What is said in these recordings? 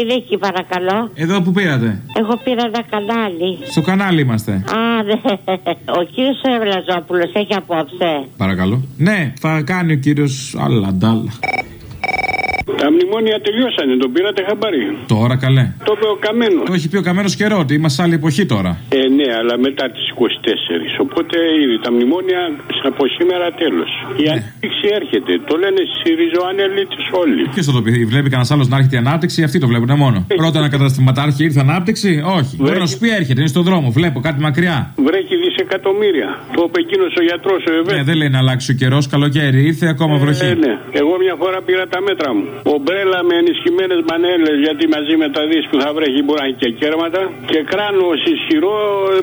Είναι εκεί, παρακαλώ. Εδώ που πήρατε. Εγώ πήρα ένα κανάλι. Στο κανάλι είμαστε. Α, ναι. Ο κύριος Ευλαζόπουλο έχει απόψε. Παρακαλώ. Ναι, θα κάνει ο κύριος Αλαντάλα. Τα μνημόνια τελειώσανε, τον πήρατε χαμπάρι. Τώρα καλέ. Το είπε ο Καμένος. Το έχει πει ο Καμένος καιρό ότι είμαστε σε άλλη εποχή τώρα. Ε, ναι, αλλά μετά τις 24. Οπότε ήδη τα μνημόνια από σήμερα τέλος. Η Ναι. ανάπτυξη έρχεται. Το λένε στι ριζοανελίτε όλοι. Ποιος θα το πει, βλέπει κανένας άλλος να έρχεται η ανάπτυξη, αυτοί το βλέπουν μόνο. Πρώτα ένα καταστηματάρχη ήρθε ανάπτυξη, όχι. Μπορεί να σου πει έρχεται, είναι στον δρόμο, βλέπω κάτι μακριά. Βρέχει δισεκατομμύρια. Το είπε εκείνος ο γιατρός ο Εβέ. Ναι, δεν λέει να αλλάξει ο καιρός, καλοκαίρι ήρθε, ακόμα βροχή. Ε, ναι. Εγώ μια φορά πήρα τα μέτρα μου. Ομπρέλα με ενισχυμένες μανέλε, γιατί μαζί με τα δι που θα βρέχει μπορεί να έχει και κέρματα. Και κράνο ισχυρό,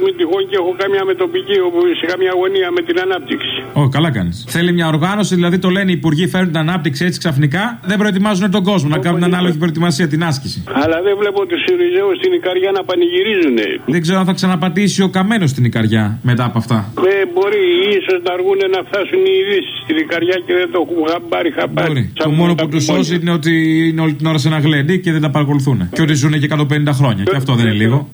μην τυχόν και έχω καμιά με τοπική, όπου σε καμιά αγωνία με την ανάπτυξη. Ω, καλά κάνεις. Θέλει μια οργάνωση, δηλαδή το λένε οι υπουργοί φέρνουν την ανάπτυξη έτσι ξαφνικά, δεν προετοιμάζουν τον κόσμο να κάνουν ανάλογη προετοιμασία την άσκηση. Αλλά δεν βλέπω τους Σιριζέους στην Ικαριά να πανηγυρίζουν. Δεν ξέρω αν θα ξαναπατήσει ο καμένος στην Ικαριά μετά από αυτά. Ε, μπορεί ίσως να αργούν να φτάσουν οι ειδήσεις στην Ικαριά και δεν το έχουν χαμπάρι χαμπάρι. Μπορεί. Σαν Το μόνο τα που τους μνημόνια. σώζει είναι ότι είναι όλη την ώρα σε ένα γλέντι και δεν τα παρακολουθούν. Και ότι ζουν και 150 χρόνια. Και αυτό δεν είναι λίγο.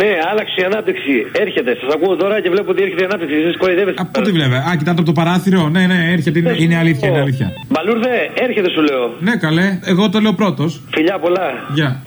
Ναι, άλλαξε η ανάπτυξη. Έρχεται. Σας ακούω τώρα και βλέπω ότι έρχεται η ανάπτυξη. Εσεί κοροϊδεύετε. Από πού τη βλέπε; Α, κοιτάτε από το παράθυρο. Ναι, ναι, έρχεται. Είναι, είναι αλήθεια, είναι αλήθεια. Μπαλούρδε, έρχεται σου λέω. Ναι, καλέ. Εγώ το λέω πρώτος. Φιλιά πολλά. Γεια.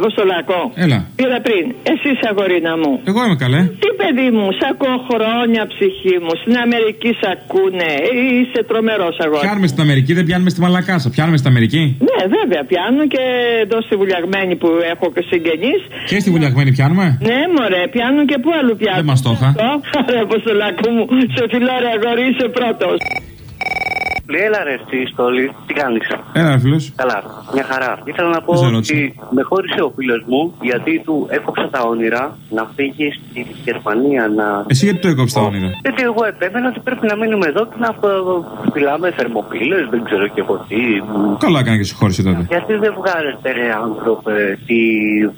Αποστολάκο. Έλα. Πήρα πριν. Εσύ αγορίνα μου. Εγώ είμαι καλέ. Τι παιδί μου, σ' ακούω χρόνια ψυχή μου. Στην Αμερική σ' ακούνε. Είσαι τρομερός αγόρι. Πιάνουμε στην Αμερική, δεν πιάνουμε στη Μαλακάσα. Πιάνουμε στην Αμερική; Ναι, βέβαια, πιάνω και εδώ στη βουλιαγμένη που έχω και συγγενείς. Και στη βουλιαγμένη πιάνουμε; Ναι, μωρέ, πιάνω και πού αλλού πιάνω. Δεν μας το είχα. Ρε, Αποστολάκο μου, σε φιλώ, ρε αγόρι, είσαι πρώτος. Έλα ρε στη στολή, τι κάνεις; Έλα, φίλος. Καλά, μια χαρά. Ήθελα να πω Δεν σε ρώτησα. ότι με χώρισε ο φίλος μου γιατί του έκοψα τα όνειρα να φύγει στη Γερμανία να. Εσύ γιατί το έκοψες τα όνειρα; Γιατί εγώ επέμενα ότι πρέπει να μείνουμε εδώ και να φυλάμε θερμοπύλε, δεν ξέρω και εγώ τι. Καλά έκανε και συγχώρησε τότε. Γιατί δεν βγάζετε ρε άνθρωπε τη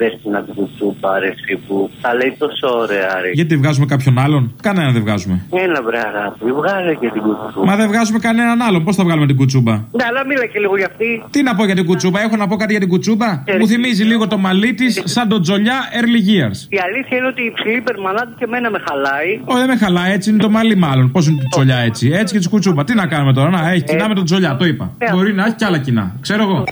δέστηνα του κουτσούμπα ρε εσύ που τα λέει τόσο ωραία ρε. Γιατί βγάζουμε κάποιον άλλον; Κανένα δεν βγάζουμε. Έλα βρε αγάπη, βγάλε και την κουτσούμπα. Μα δεν βγάζουμε κανέναν άλλον. Πώς θα βγάλουμε την κουτσούμπα; Ναι, αλλά μίλα και λίγο για αυτή. Τι να πω για την κουτσούμπα, έχω να πω κάτι για την κουτσούμπα; Μου θυμίζει λίγο το μαλλί της σαν το τζολιά early years. Η αλήθεια είναι ότι η υψηλή περμανάτη και εμένα με χαλάει. Όχι, δεν με χαλάει, έτσι είναι το μαλλί μάλλον. Πώς είναι το τζολιά έτσι. Έτσι και της κουτσούμπα. Τι να κάνουμε τώρα, να έχει κοινά με τον τζολιά, το είπα. Ε. Μπορεί να έχει και άλλα κοινά. Ξέρω εγώ.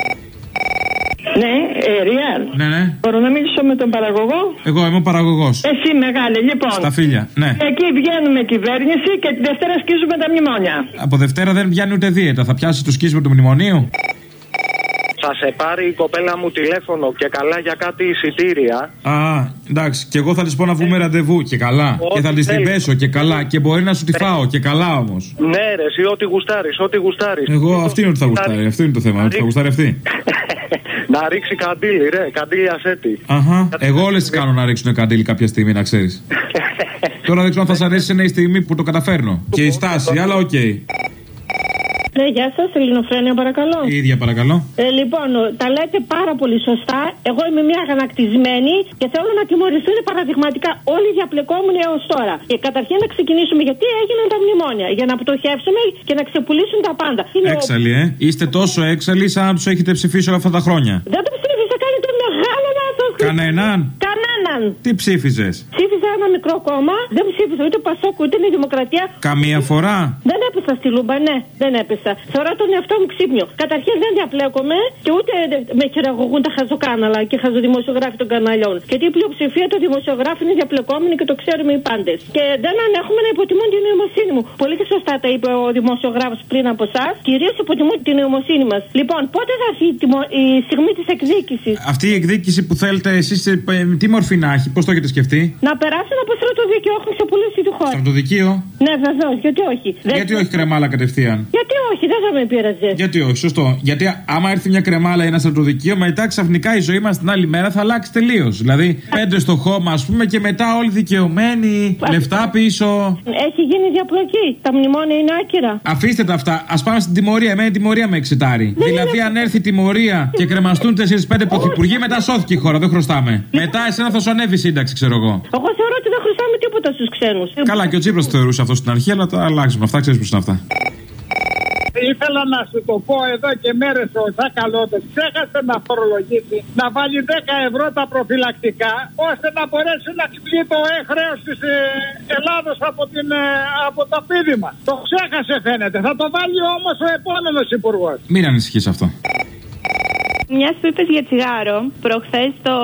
Ναι, ε, Ριάν. Ναι, ναι. Μπορώ να μιλήσω με τον παραγωγό; Εγώ είμαι ο παραγωγός. Εσύ μεγάλη, λοιπόν. Στα φίλια, ναι. Εκεί βγαίνουμε κυβέρνηση και τη Δευτέρα σκίζουμε τα μνημόνια. Από Δευτέρα δεν πιάνει ούτε δίαιτα. Θα πιάσει το σκίσμα του μνημονίου; Θα σε πάρει η κοπέλα μου τηλέφωνο και καλά για κάτι εισιτήρια. Α, εντάξει. Και εγώ θα της πω να βγούμε ραντεβού και καλά. Ό,τι Και θα της την θέλεις. πέσω και καλά. Και μπορεί να σου τη φάω και καλά όμως. Ναι, ρε, εσύ ό,τι γουστάρεις, ό,τι γουστάρεις. Εγώ αυτή είναι ότι θα γουστάρει. Αυτό είναι το θέμα. Ότι θα γουστάρει αυτή. Να ρίξει καντήλι, ρε, καντήλι ασέτη. Αχα. Εγώ όλες τις κάνω να ρίξουν καντήλι κάποια στιγμή, να ξέρεις. Τώρα δεν ξέρω αν θα σα αρέσει είναι η στιγμή που το καταφέρνω. Και η στάση, αλλά οκ. Η Ναι, γεια σας, Ελληνοφρένια, παρακαλώ. ίδια παρακαλώ. Ε, λοιπόν, τα λέτε πάρα πολύ σωστά. Εγώ είμαι μια αγανακτισμένη και θέλω να τιμωρηθούν παραδειγματικά όλοι οι διαπλεκόμενοι έως τώρα. Και καταρχήν να ξεκινήσουμε γιατί έγιναν τα μνημόνια. Για να πτωχεύσουμε και να ξεπουλήσουν τα πάντα. Είναι ο- Έξαλλοι, ε. Είστε τόσο έξαλλοι σαν να τους έχετε ψηφίσει όλα αυτά τα χρόνια. Δεν το ψήφισα, κάνει το μεγάλο λάθος. Κανέναν. Κανέναν. Τι ψήφιζες; Ψήφισα ένα μικρό κόμμα, δεν ψήφισα ούτε Πασόκ ούτε η Δημοκρατία. Καμία φορά. Δεν έπεσα στη Λούμπα, ναι, δεν έπεσα. Θεωρώ τον εαυτό μου ξύπνιο. Καταρχήν δεν διαπλέκομαι και ούτε με χειραγωγούν τα χαζοκάναλα και χαζοδημοσιογράφοι των καναλιών. Γιατί η πλειοψηφία των δημοσιογράφων είναι διαπλεκόμενοι και το ξέρουμε οι πάντες. Και δεν ανέχομαι να υποτιμούν την νοημοσύνη μου. Πολύ και σωστά τα είπε ο δημοσιογράφος πριν από εσάς. Κυρίως υποτιμούν την νοημοσύνη μας. Λοιπόν, πότε θα έρθει η, τιμω- η στιγμή της εκδίκησης; Αυτή η εκδίκηση που θέλετε εσείς, τι μορφή να έχει, πώς το έχετε σκεφτεί; Να περάσουν από στρατοδίκαιο, έχουν ξεπουλήσει τη χώρα. Στρατοδικείο. Ναι, βεβαίως, γιατί όχι. Δεν- Γιατί όχι κρεμάλα κατευθείαν; Γιατί όχι, δεν θα με πείραζες. Γιατί όχι, σωστό. Γιατί άμα έρθει μια κρεμάλα ή ένα στρατοδικείο, μετά ξαφνικά η ζωή μας την άλλη μέρα θα αλλάξει τελείως. Δηλαδή, πέντε στο χώμα, ας πούμε, και μετά όλοι δικαιωμένοι, λεφτά πίσω. Έχει γίνει διαπλοκή. Τα μνημόνια είναι άκυρα. Αφήστε τα αυτά. Α πάμε στην τιμωρία. Εμένα η τιμωρία με εξητάρει. δηλαδή, αν έρθει τιμωρία και κρεμαστούν 4-5 πρωθυπουργοί, μετά σώθηκε η χώρα. Δεν χρωστάμε. Μετά εσένα θα σου ανέβει η σύνταξη, ξέρω εγώ. Εγώ θεωρώ ότι δεν χρωστάμε τίποτα στους ξένους. Καλά, και ο Τσίπρας το θεωρούσε αυτό στην αρχή, αλλά τα αλλάξουμε. Αυτά ξέρεις πώς είναι αυτά. ήθελα να σου το πω εδώ και μέρες ο Ζακαλώτο. Ξέχασε να φορολογήσει, να βάλει 10 ευρώ τα προφυλακτικά, ώστε να μπορέσει να ξυπνεί το χρέο της Ελλάδος από, την, ε, από το πίδημα. Το ξέχασε φαίνεται. Θα το βάλει όμως ο επόμενος υπουργός. Μην ανησυχείς αυτό. Μιας που είπες για τσιγάρο, προχθές στο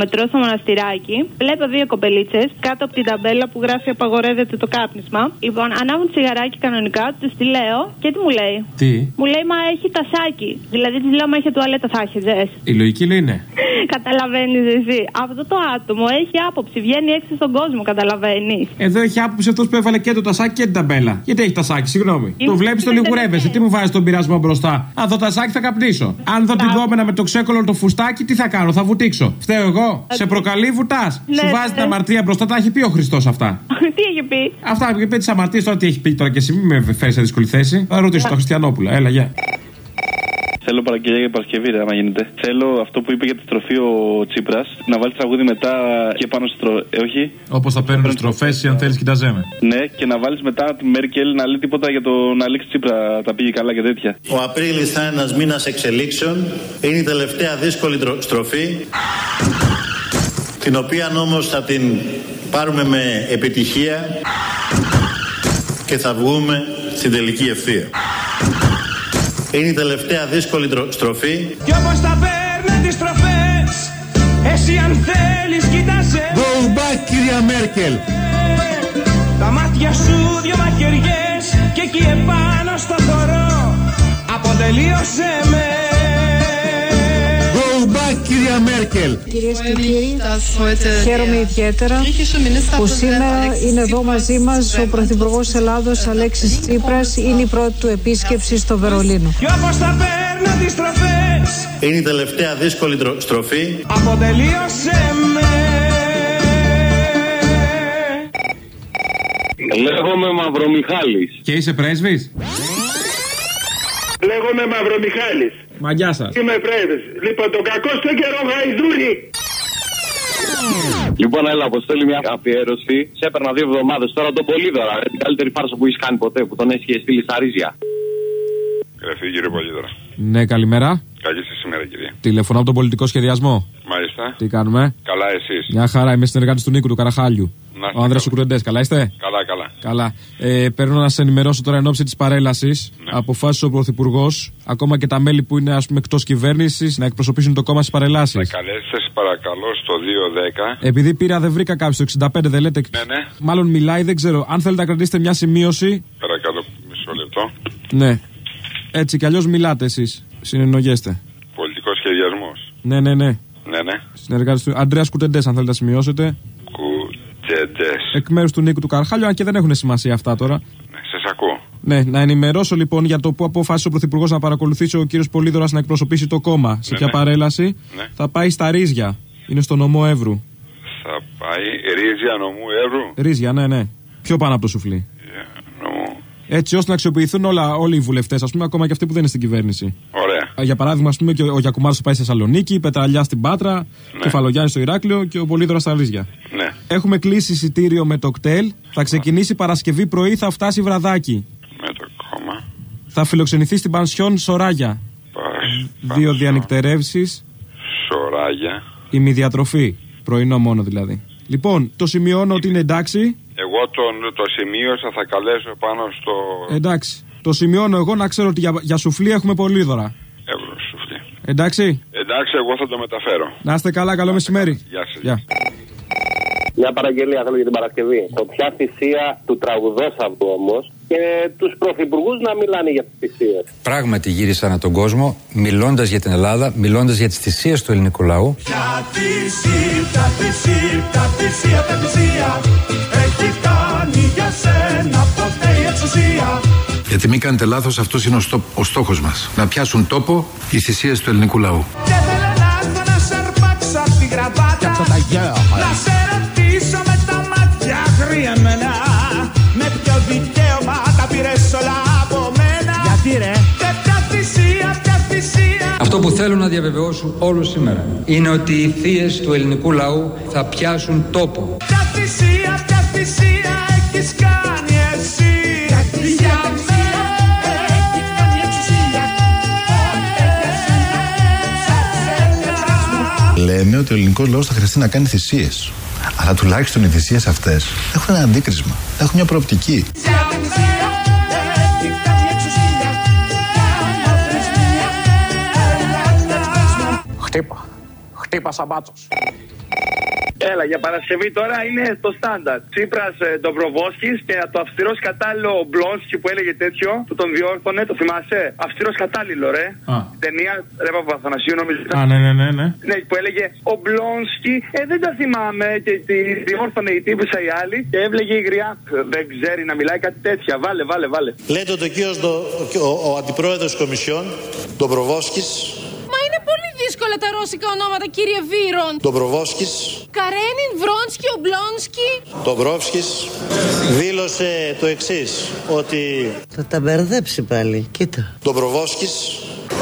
μετρό στο μοναστηράκι, βλέπω δύο κοπελίτσες κάτω από την ταμπέλα που γράφει Απαγορεύεται το κάπνισμα. Λοιπόν, ανάβουν τσιγαράκι κανονικά, τους τη λέω και τι μου λέει. Τι; Μου λέει, Μα έχει τασάκι. Δηλαδή της λέω, Μα έχει τουαλέτα, θα έχετε. Η λογική λέει ναι. Καταλαβαίνεις εσύ. Αυτό το άτομο έχει άποψη, βγαίνει έξω στον κόσμο, καταλαβαίνεις. Εδώ έχει άποψη αυτός που έβαλε και το τασάκι και την ταμπέλα. Γιατί έχει τασάκι, συγγνώμη. Είναι- Το βλέπεις, το είναι λιγουρεύεσαι. Τι μου βάζεις τον πειρασμό μπροστά. Αν δω τασάκι θα καπνίσω. Αν δω την κόμενα με το ξέκολο το φουστάκι, τι θα κάνω, θα βουτήξω. Φταίω εγώ. Σε προκαλεί, βουτάς. Ναι, Σου βάζει ναι. την αμαρτία μπροστά, τα έχει πει ο Χριστός αυτά. τι έχει πει; Αυτά που είπε τις αμαρτίες τώρα τι έχει πει τώρα και εσύ, μην με φέρεις σε δύσκολη θέση. Θα ρωτήσω τον Χριστιανόπουλο. Έλα, γεια. Θέλω παραγγελία για Παρασκευή, ρε, άμα γίνεται. Θέλω αυτό που είπε για τη στροφή ο Τσίπρας να βάλει τραγούδι μετά και πάνω στο. Ε, όχι. Όπως θα παίρνουν στροφές ή αν θέλεις, κοιταζέμε. Ναι, και να βάλεις μετά τη Μέρκελ να λέει τίποτα για τον Αλέξη Τσίπρα. Τα πήγε καλά και τέτοια. Ο Απρίλης θα είναι ένας μήνας εξελίξεων. Είναι η τελευταία δύσκολη τρο- στροφή, την οποία όμως θα την πάρουμε με επιτυχία και θα βγούμε στην τελική ευθεία. Είναι η τελευταία δύσκολη τρο- στροφή. Κι όπως τα παίρνουν τις τροφές Εσύ αν θέλεις κοίταζε Go back, κυρία Μέρκελ. Τα μάτια σου δυο μαχαιριές Και εκεί επάνω στο χορό Αποτελείωσε με Go back, κυρία Μέρκελ. Κυρίες και κύριοι, χαίρομαι ιδιαίτερα που σήμερα είναι εδώ μαζί μας ο Πρωθυπουργός Ελλάδος Αλέξης Τσίπρας. Είναι η πρώτη του επίσκεψη στο Βερολίνο. Κι όπως τα παίρνουν τις τροφές Είναι η τελευταία δύσκολη τρο- στροφή. Αποτελείωσε με Λέγομαι Μαυρομιχάλης. Και είσαι πρέσβης; Λέγομαι Μαυρομιχάλης. Μαγιά σας. Είμαι πρέσβης. Λοιπόν, τον κακό στο καιρό γαϊδούρι. Λοιπόν, έλα, αποστέλει μια αφιέρωση. Σε έπαιρνα δύο εβδομάδες τώρα τον Πολύδωρα. ρε, Την καλύτερη φάρσα που έχεις κάνει ποτέ, που τον έχει στείλει στα ρίζια. Γραφή κύριε Πολύδωρα. Ναι, καλημέρα. Καλή σας ημέρα, κυρία. Τηλεφωνώ από τον πολιτικό σχεδιασμό. Μάλιστα. Τι κάνουμε; Καλά, εσείς. Μια χαρά, είμαι συνεργάτης του Νίκου του Καραχάλιου. Να είστε Ο άνδρας του Κουρεντέ, καλά είστε; Καλά, καλά. Καλά. Ε, παίρνω να σα ενημερώσω τώρα εν ώψη της παρέλασης. Ναι. Αποφάσισε ο Πρωθυπουργός, ακόμα και τα μέλη που είναι ας πούμε εκτός κυβέρνησης, να εκπροσωπήσουν το κόμμα στις παρελάσεις. Καλέστες, σας παρακαλώ, στο 210. Επειδή πήρα δεν βρήκα κάποιο το 65, δεν λέτε. Ναι, ναι. Μάλλον μιλάει, δεν ξέρω. Αν θέλετε να κρατήσετε μια σημείωση. Παρακαλώ, μισό λεπτό. Ναι. Έτσι κι αλλιώς μιλάτε εσείς. Συνεννοιέστε. Πολιτικός σχεδιασμός. Ναι, ναι, ναι. Ναι, ναι. Συνεργάτη του Αντρέα Κουτεντές, αν θέλετε να σημειώσετε. Κουτεντέ. Εκ μέρους του Νίκου του Καρχάλιου, αν και δεν έχουν σημασία αυτά τώρα. Ναι, σας ακούω. Ναι, να ενημερώσω λοιπόν για το που αποφάσισε ο Πρωθυπουργός να παρακολουθήσει ο κύριος Πολύδωρας να εκπροσωπήσει το κόμμα. Σε Ναι, ποια ναι. παρέλαση Ναι. θα πάει στα Ρίζια. Είναι στο νομό Εύρου. Θα πάει ρίζια νομού Εύρου. Ρίζια, ναι, ναι. Πιο πάνω από το σουφλί. Νομού. Έτσι ώστε να αξιοποιηθούν όλα, όλοι οι βουλευτές, ας πούμε, ακόμα και αυτοί που δεν είναι στην κυβέρνηση. Ωραία. Για παράδειγμα, ας πούμε, και ο, ο Γιακουμάτο θα πάει στη Θεσσαλονίκη, η Πετραλιά στην Πάτρα, Ναι. Κεφαλογιάννη στο Ηράκλειο και ο Πολύδωρας στα Ρίζια. Ναι. Έχουμε κλείσει εισιτήριο με το κτέλ. Θα ξεκινήσει Παρασκευή πρωί, θα φτάσει βραδάκι. Με το κόμμα. Θα φιλοξενηθεί στην Πανσιόν Σοράγια. Δύο διανυκτερεύσει, Σοράγια. ημιδιατροφή. Πρωινό μόνο δηλαδή. Λοιπόν, το σημειώνω ότι είναι εντάξει. Εγώ τον, το σημείωσα, θα καλέσω πάνω στο Εντάξει. Το σημειώνω εγώ να ξέρω ότι για, για σουφλί έχουμε πολύδωρα. Εύρου σουφλί. Εντάξει. Εντάξει, εγώ θα το μεταφέρω. Να είστε καλά, καλό μεσημέρι. Γεια σας. Γεια. Μια παραγγελία θέλω για την Παρασκευή. Το ποια θυσία του τραγουδόσαυρου όμως και τους πρωθυπουργούς να μιλάνε για τις θυσίες. Πράγματι γύρισα ανά τον κόσμο, μιλώντας για την Ελλάδα, μιλώντας για τις θυσίες του ελληνικού λαού. Ποια θυσία, ποια θυσία, ποια θυσία, ποια θυσία Έχει κάνει για σένα ποτέ η εξουσία Γιατί μην κάνετε λάθος, αυτός είναι ο, στό, ο στόχος μας. Να πιάσουν τόπο οι θυσίες του ελληνικού λαού. Και θέλω να έρθω να σε αρπάξω απ' τη γραβάτα Να σε θέλω να διαβεβαιώσω όλους σήμερα είναι ότι οι θείες του ελληνικού λαού θα πιάσουν τόπο. Τα. Λέμε ότι ο ελληνικός λαός θα χρειαστεί να κάνει θυσίες. Αλλά τουλάχιστον οι θυσίες αυτές έχουν ένα αντίκρισμα, έχουν μια προοπτική. Χτύπα. Χτύπα σαμπάτσος. Έλα, για Παρασκευή τώρα είναι το στάνταρ. Τσίπρας Ντομπροβόσκης και το αυστηρός κατάλληλο Μπλόνσκι που έλεγε τέτοιο, που τον διόρθωνε, το θυμάσαι; Αυστηρός κατάλληλο, ρε. Α. Την ταινία Ρε Παπαθανασίου, νομίζω. Α, ναι, ναι, ναι, ναι. Ναι, που έλεγε ο Μπλόνσκι, ε, δεν τα θυμάμαι. Και τη διόρθωνε η τύπησα η άλλη και έβλεγε η γριά. Δεν ξέρει να μιλάει κάτι τέτοια. Βάλε, βάλε, βάλε. Λέτε ότι ο κύριος Ντο- ο, ο αντιπρόεδρος της Κομισιόν, Ντομπροβόσκης, Μα είναι πολύ δύσκολα τα ρώσικα ονόματα, κύριε Βίρον. Ντομπροβόσκης, Καρένιν, Βρόνσκι, Ομπλόνσκι. Ντομπρόφσκης, δήλωσε το εξής, ότι Θα τα μπερδέψει πάλι. Κοίτα. Ντομπροβόσκης,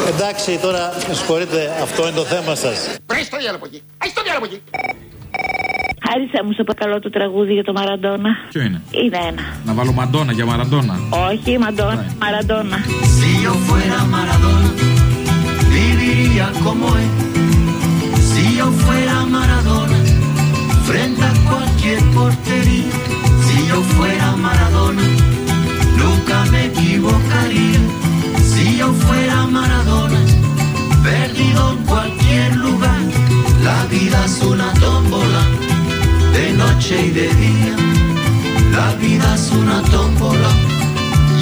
εντάξει τώρα, με συγχωρείτε, αυτό είναι το θέμα σας. Βρες το διάλογο εκεί. Έχεις το διάλογο εκεί. Χάρισα μου σε παρακαλώ το τραγούδι για το Μαραντόνα. Ποιο είναι; Είναι ένα. Να βάλω μαντόνα για μαραντόνα. Όχι, Μαντόνα. Μαραντόνα.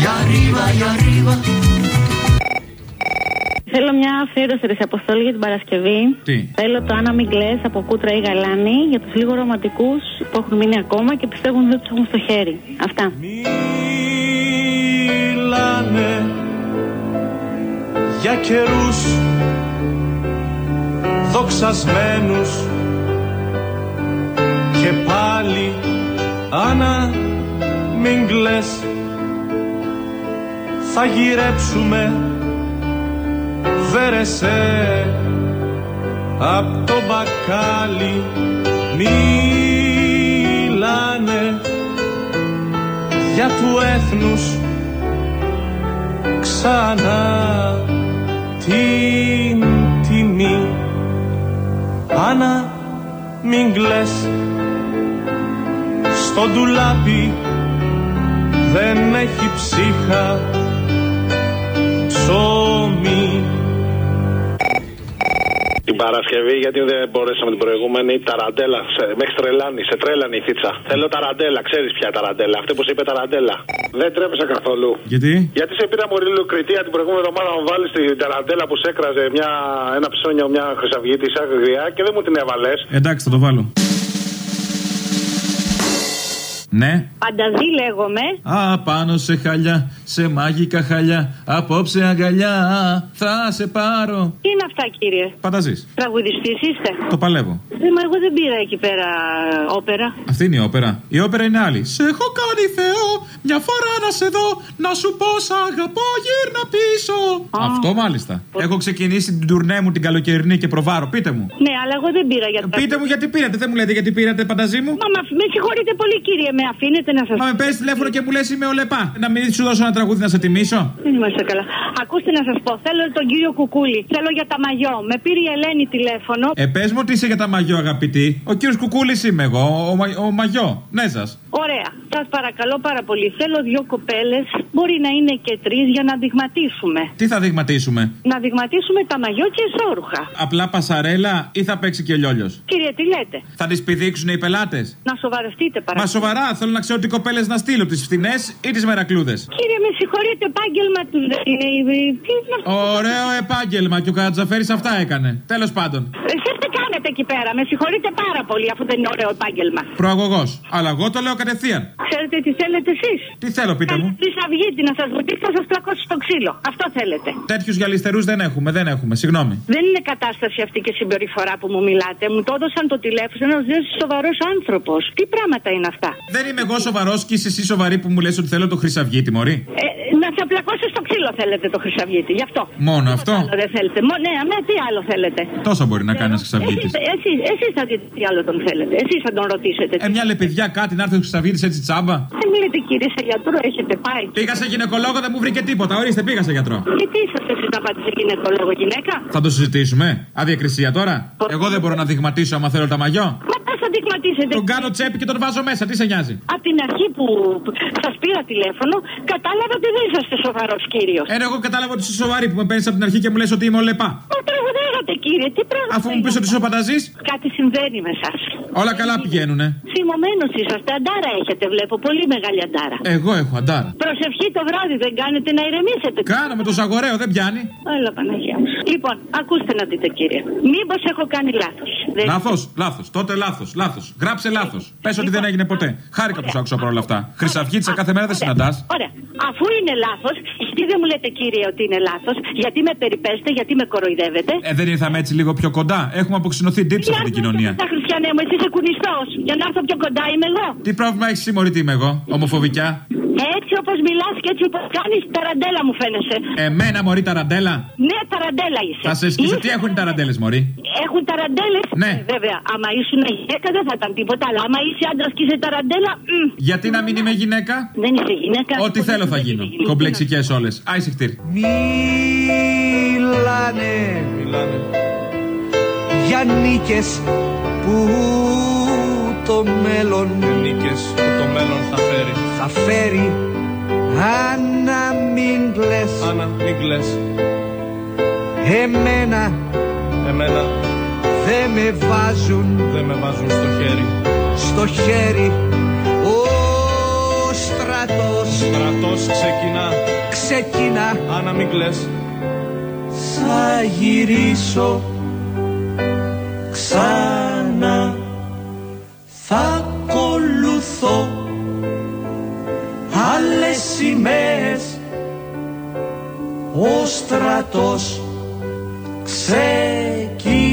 Y arriba y arriba. Θέλω μια αφιέρωση ρε, σε αποστολή για την Παρασκευή. Τι; Θέλω το Άννα Μιγκλές από Κούτρα ή Γαλάνη για τους λίγο ρομαντικούς που έχουν μείνει ακόμα και πιστεύουν ότι τους έχουν στο χέρι. Αυτά. Μιλάνε για καιρούς δοξασμένους και πάλι Άννα μην κλαις θα γυρέψουμε βέρεσέ απ' το μπακάλι. Μιλάνε για του έθνους ξανά την τιμή. Άννα μην κλαις. Στο ντουλάπι δεν έχει ψύχα ψωμί Την Παρασκευή, γιατί δεν μπορέσαμε την προηγούμενη, ταραντέλα. Σε, με έχει τρελάνει, σε τρέλανε η θίτσα. Θέλω ταραντέλα, ξέρεις ποια ταραντέλα. Αυτή που σου είπε ταραντέλα. Δεν τρέπεσαι καθόλου. Γιατί; Γιατί σε πήρα μωρή Κριτία την προηγούμενη εβδομάδα να μου βάλεις την ταραντέλα που σε έκραζε μια, ένα ψώνιο, μια χρυσαυγήτη, σαν γριά και δεν μου την έβαλες. Εντάξει, θα το βάλω. Ναι. Πανταζή λέγομαι. Α, πάνω σε χαλιά, σε μάγικα χαλιά. Απόψε αγκαλιά, θα σε πάρω. Τι είναι αυτά κύριε; Φανταζεί. Τραγουδιστής είστε; Το παλεύω. Ε, μα εγώ δεν πήρα εκεί πέρα όπερα. Αυτή είναι η όπερα. Η όπερα είναι άλλη. Σε έχω κάνει Θεό, μια φορά να σε δω, να σου πω σ' αγαπώ, γύρνα πίσω. Αυτό μάλιστα. Έχω ξεκινήσει την τουρνέ μου την καλοκαιρινή και προβάρω. Πείτε μου. Ναι, αλλά εγώ δεν πήρα για Πείτε μου γιατί πήρατε, δεν μου λέτε γιατί πήρατε, πανταζή μου. Μα μα- με συγχωρείτε πολύ κύριε, με αφήνετε να σας Μα με παίρνει τηλέφωνο και μου λες είμαι ο Λεπά. Να μην σου δώσω ένα τραγούδι να σε τιμήσω. Δεν είμαστε καλά. Ακούστε να σας πω, θέλω τον κύριο Κουκούλη. Θέλω για τα μαγιό. Με πήρε η Ελένη τηλέφωνο. Ε, πες μου ότι είσαι για τα μαγιό, αγαπητή. Ο κύριος Κουκούλης είμαι εγώ, ο, μα- ο μαγιό. Ναι, σας. Ωραία. Σας παρακαλώ πάρα πολύ. Θέλω δύο κοπέλες, μπορεί να είναι και τρεις, για να δειγματίσουμε. Τι θα δειγματίσουμε; Να δειγματίσουμε τα μαγιό και εσόρουχα. Απλά πασαρέλα ή θα παίξει και ο λιόλιος; Κύριε, τι λέτε; Θα τις πηδήξουν οι πελάτες; Να σοβαρευτείτε Μα παρακαλώ. σοβαρά, θέλω να ξέρω τι κοπέλες να στείλω, τις φθηνέ ή τις μερακλούδες. Κύριε, με συγχωρείτε, επάγγελμα του δεν είναι. η- Τι είναι αυτό. Ωραίο επάγγελμα και ο Κατζαφέρης αυτά έκανε. Τέλος πάντων. Εσείς τι κάνετε εκεί πέρα, με συγχωρείτε πάρα πολύ, αφού δεν είναι ωραίο επάγγελμα. Προαγωγός. Αλλά εγώ το λέω κατευθείαν. Ξέρετε τι θέλετε εσείς; Τι θέλω, πείτε μου. Τη Αυγήτη να σας βοηθήσει, θα σας πλακώσει στο ξύλο. Αυτό θέλετε. Τέτοιους γυαλιστερούς δεν έχουμε, δεν έχουμε. Συγγνώμη. Δεν είναι κατάσταση αυτή και συμπεριφορά που μου μιλάτε. Μου το έδωσαν το τηλέφωνο ένας σοβαρός άνθρωπος. Τι πράγματα είναι αυτά; Δεν είμαι εγώ σοβαρός και είσαι εσύ σοβαρή που μου λες ότι θέλω το Χρυσαυγίτη, Μωρή. Ε, να σε πλακώσω στο ξύλο θέλετε το Χρυσαυγίτη, γι' αυτό. Μόνο αυτό; Άλλο δεν θέλετε. Μο, ναι, αμέ, τι άλλο θέλετε. Τόσο μπορεί να κάνεις ένα Χρυσαυγίτη. Εσείς, εσείς, εσείς θα δείτε τι άλλο τον θέλετε. Εσείς θα τον ρωτήσετε. Ε, μια λεπιδιά κάτι να έρθει ο Χρυσαυγίτη έτσι τσάμπα; Δεν μιλείτε κύριε σε γιατρό, έχετε πάει. Πήγα σε γυναικολόγο, δεν μου βρήκε τίποτα. Ορίστε, πήγα σε γιατρό. Και τι είσαστε εσείς να πάτε σε γυναικολόγο γυναίκα; Θα το συζητήσουμε. Αδιακρισία τώρα. Εγώ δεν μπορώ να δειγματίσω άμα θέλω τα μαγιό. Μα πώς θα δειγματίσετε. Τον κάνω τσέπη και τον βάζω μέσα. Τι σε νοιάζει; Από την αρχή που σας πήρα τηλέφωνο, κατάλαβα ότι δεν είσαστε σοβαρός κύριος. Ένα εγώ κατάλαβα ότι είσαι σοβαρή που με παίρνεις από την αρχή και μου λες ότι είμαι ο λεπά. Μα τραγουδάγατε κύριε, τι πράγμα. Αφού μου πεις ότι είσαι ο πανταζής, Κάτι συμβαίνει με εσά. όλα καλά πηγαίνουνε. Θυμωμένος είσαστε, αντάρα έχετε, βλέπω. Πολύ μεγάλη αντάρα. Εγώ έχω αντάρα. Προσευχή το βράδυ δεν κάνετε να ηρεμήσετε. Κάνω με το ζαγορέο, δεν πιάνει. Έλα Παναγία μου. Λοιπόν, ακούστε να δείτε κύριε. Μήπως έχω κάνει λάθος. Λάθος, λάθος. Τότε λάθος, λάθος. Γράψε λάθος. Πες ότι δεν έγινε ποτέ. Χάρηκα που σ' άκουσα παρόλα αυτά. Χρυσαυγίτησα κάθε μέρα δεν συναντάς. Ωραία. Αφού είναι λάθος, γιατί δεν μου λέτε κύριε ότι είναι λάθος, γιατί με περιπέστε, γιατί με κοροϊδεύετε; Ε, δεν ήρθαμε έτσι λίγο πιο κοντά. Έχουμε αποξηνωθεί ντύψη αυτή την κοινωνία. Τα χριστιανέ μου, εσύ είσαι κουνιστός. Για να έρθω πιο κοντά είμαι εγώ. Τι πρόβλημα έχεις συμμορεί τι είμαι εγώ, ομοφοβικιά; Έτσι όπως μιλάς και έτσι όπως κάνεις, ταραντέλα μου φαίνεσαι. Εμένα μωρή ταραντέλα. Ναι, ταραντέλα είσαι. Θα σε σκίσω. Τι έχουν οι ταραντέλε, Μωρή; Έχουν ταραντέλε. Ναι. Ε, βέβαια, άμα ήσουν γυναίκα δεν θα ήταν τίποτα, αλλά άμα είσαι άντρας και είσαι ταραντέλα. μ, Γιατί να μην είμαι γυναίκα; Δεν είσαι γυναίκα. Ό,τι θέλω θα γίνω. Κομπλεξικές όλες. Άισε χτύρ. Μιλάνε, μιλάνε για νίκες που το μέλλον νίκες που το μέλλον θα φέρει θα φέρει. Άννα μην κλαις. Άννα μην κλαις. Εμένα. Εμένα. Δεν με βάζουν. Δεν με βάζουν στο χέρι. Στο χέρι. Ο στρατός. Στρατός ξεκινά. Ξεκινά. Άννα μην κλαις. Θα γυρίσω. Ξανά. Θα ακολουθώ Άλλες σημαίες Ο στρατός ξεκινά